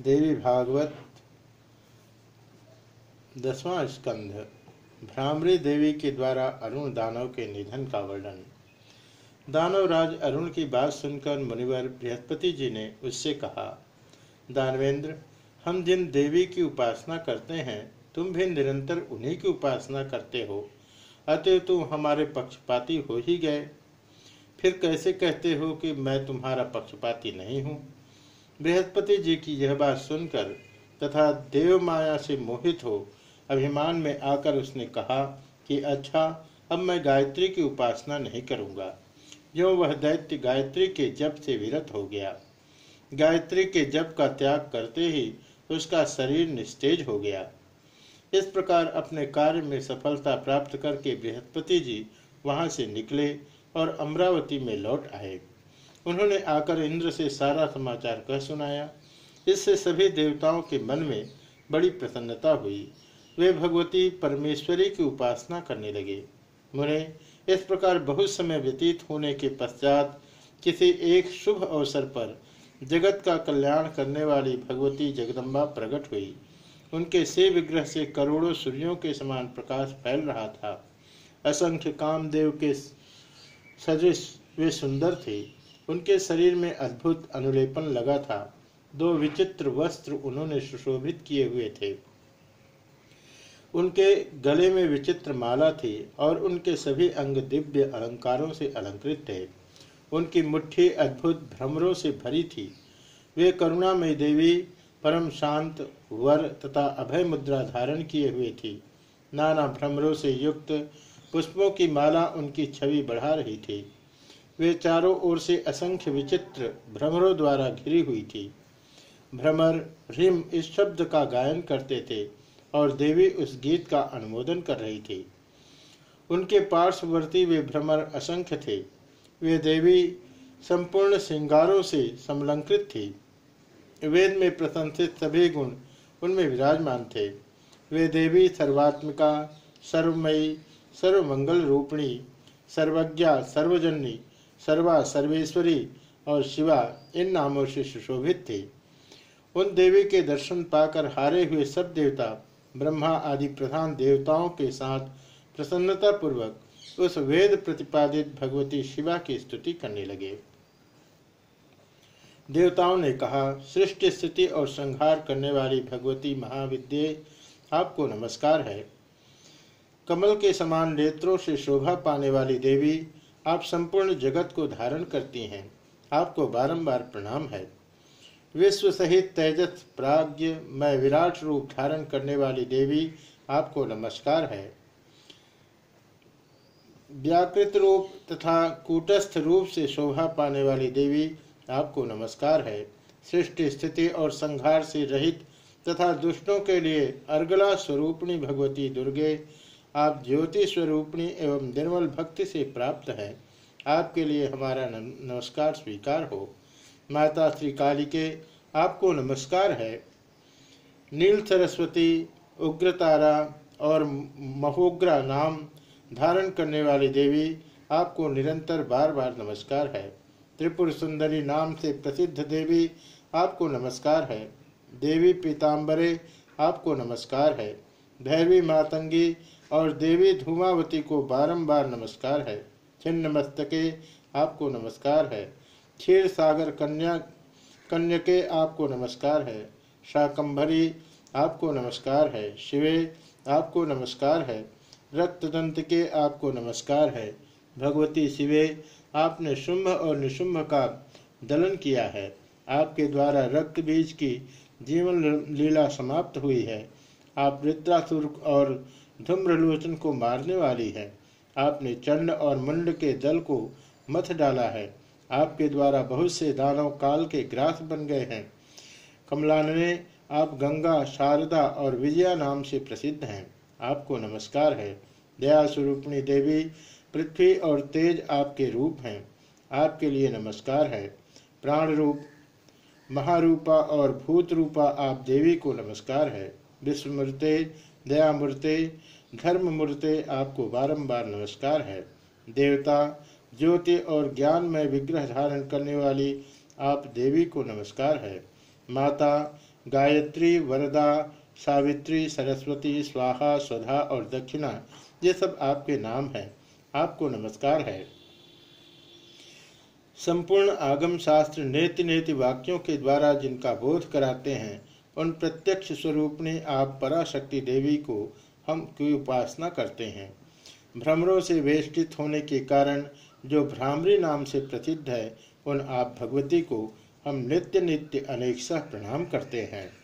देवी भागवत, दसवां स्कंध, भ्रामरी देवी के द्वारा अरुण दानव के निधन का वर्णन। दानव राज अरुण की बात सुनकर मुनिवर बृहस्पति जी ने उससे कहा, दानवेंद्र, हम जिन देवी की उपासना करते हैं, तुम भी निरंतर उन्हीं की उपासना करते हो। अतः तुम हमारे पक्षपाती हो ही गए। फिर कैसे कहते हो कि मैं तुम्हारा पक्षपाती नहीं हूँ? बृहस्पति जी की यह बात सुनकर तथा देव माया से मोहित हो अभिमान में आकर उसने कहा कि अच्छा अब मैं गायत्री की उपासना नहीं करूँगा। जो वह दैत्य गायत्री के जप से विरत हो गया। गायत्री के जप का त्याग करते ही उसका शरीर निस्तेज हो गया। इस प्रकार अपने कार्य में सफलता प्राप्त करके बृहस्पति जी वहाँ से निकले और अमरावती में लौट आए। उन्होंने आकर इंद्र से सारा समाचार कह सुनाया। इससे सभी देवताओं के मन में बड़ी प्रसन्नता हुई। वे भगवती परमेश्वरी की उपासना करने लगे। मुने, इस प्रकार बहुत समय व्यतीत होने के पश्चात किसी एक शुभ अवसर पर जगत का कल्याण करने वाली भगवती जगदम्बा प्रकट हुई। उनके से विग्रह से करोड़ों सूर्यों के समान प्रकाश फैल रहा था। असंख्य कामदेव के सदृश वे सुंदर थे। उनके शरीर में अद्भुत अनुलेपन लगा था। दो विचित्र वस्त्र उन्होंने सुशोभित किए हुए थे। उनके गले में विचित्र माला थी और उनके सभी अंग दिव्य अलंकारों से अलंकृत थे। उनकी मुट्ठी अद्भुत भ्रमरों से भरी थी। वे करुणामयी देवी, परम शांत, वर तथा अभय मुद्रा धारण किए हुए थी। नाना भ्रमरों से युक्त पुष्पों की माला उनकी छवि बढ़ा रही थी। वे चारों ओर से असंख्य विचित्र भ्रमरों द्वारा घिरी हुई थी। भ्रमर रिम इस शब्द का गायन करते थे और देवी उस गीत का अनुमोदन कर रही थी। उनके पार्श्ववर्ती वे भ्रमर असंख्य थे। वे देवी संपूर्ण श्रृंगारों से समलंकृत थी। वेद में प्रशंसित सभी गुण उनमें विराजमान थे। वे देवी सर्वात्मिका, सर्वमयी सर्वमंगल रूपिणी सर्वज्ञा, सर्वजननी सर्वा सर्वेश्वरी और शिवा, इन नामों से सुशोभित थी। उन देवी के दर्शन पाकर हारे हुए सब देवता, ब्रह्मा आदि प्रधान देवताओं के साथ प्रसन्नता पूर्वक उस वेद प्रतिपादित भगवती शिवा की स्तुति करने लगे। देवताओं ने कहा, सृष्टि, स्थिति और संहार करने वाली भगवती महाविद्य, आपको नमस्कार है। कमल के समान नेत्रों से शोभा पाने वाली देवी आप संपूर्ण जगत को धारण करती हैं। आपको बारंबार प्रणाम है। विश्व सहित तेजस, प्राग्ञ, मैं विराट रूप धारण करने वाली देवी आपको नमस्कार है। व्याकृत रूप तथा कूटस्थ रूप से शोभा पाने वाली देवी आपको नमस्कार है। सृष्टि स्थिति और संहार से रहित तथा दुष्टों के लिए अर्गला स्वरूपणी भगवती दुर्गे आप ज्योति स्वरूपणी एवं निर्मल भक्ति से प्राप्त हैं। आपके लिए हमारा नमस्कार स्वीकार हो। माता श्री काली के आपको नमस्कार है। नील सरस्वती, उग्रतारा और महोग्रा नाम धारण करने वाली देवी आपको निरंतर बार बार नमस्कार है। त्रिपुर सुंदरी नाम से प्रसिद्ध देवी आपको नमस्कार है। देवी पीताम्बरे आपको नमस्कार है। भैरवी मातंगी और देवी धूमावती को बारंबार नमस्कार है। छिन्न मस्तके आपको नमस्कार है। क्षीर सागर कन्या, कन्यके आपको नमस्कार है। शाकंभरी आपको नमस्कार है। शिवे आपको नमस्कार है। रक्तदंत के आपको नमस्कार है। भगवती शिवे, आपने शुंभ और निशुंभ का दलन किया है। आपके द्वारा रक्त बीज की जीवन लीला समाप्त हुई है। आप वृद्धासुर और धूम्रलोचन को मारने वाली है। आपने चंड और मुंड के दल को मथ डाला है। आपके द्वारा बहुत से दानव काल के ग्रास बन गए हैं। कमलानने, आप गंगा, शारदा और विजया नाम से प्रसिद्ध हैं। आपको नमस्कार है। दया स्वरूपणी देवी, पृथ्वी और तेज आपके रूप हैं। आपके लिए नमस्कार है। प्राण रूप महारूपा और भूत रूपा आप देवी को नमस्कार है। विश्वमूर्ते दयामूर्ते, धर्ममूर्ते आपको बारंबार नमस्कार है। देवता, ज्योति और ज्ञान में विग्रह धारण करने वाली आप देवी को नमस्कार है। माता, गायत्री, वरदा, सावित्री, सरस्वती, स्वाहा, स्वधा और दक्षिणा, ये सब आपके नाम हैं। आपको नमस्कार है। संपूर्ण आगम शास्त्र नेति नेति वाक्यों के द्वारा जिनका बोध कराते हैं उन प्रत्यक्ष स्वरूप ने आप पराशक्ति देवी को हम की उपासना करते हैं। भ्रमरों से वेष्टित होने के कारण जो भ्रामरी नाम से प्रसिद्ध है, उन आप भगवती को हम नित्य नित्य अनेक प्रणाम करते हैं।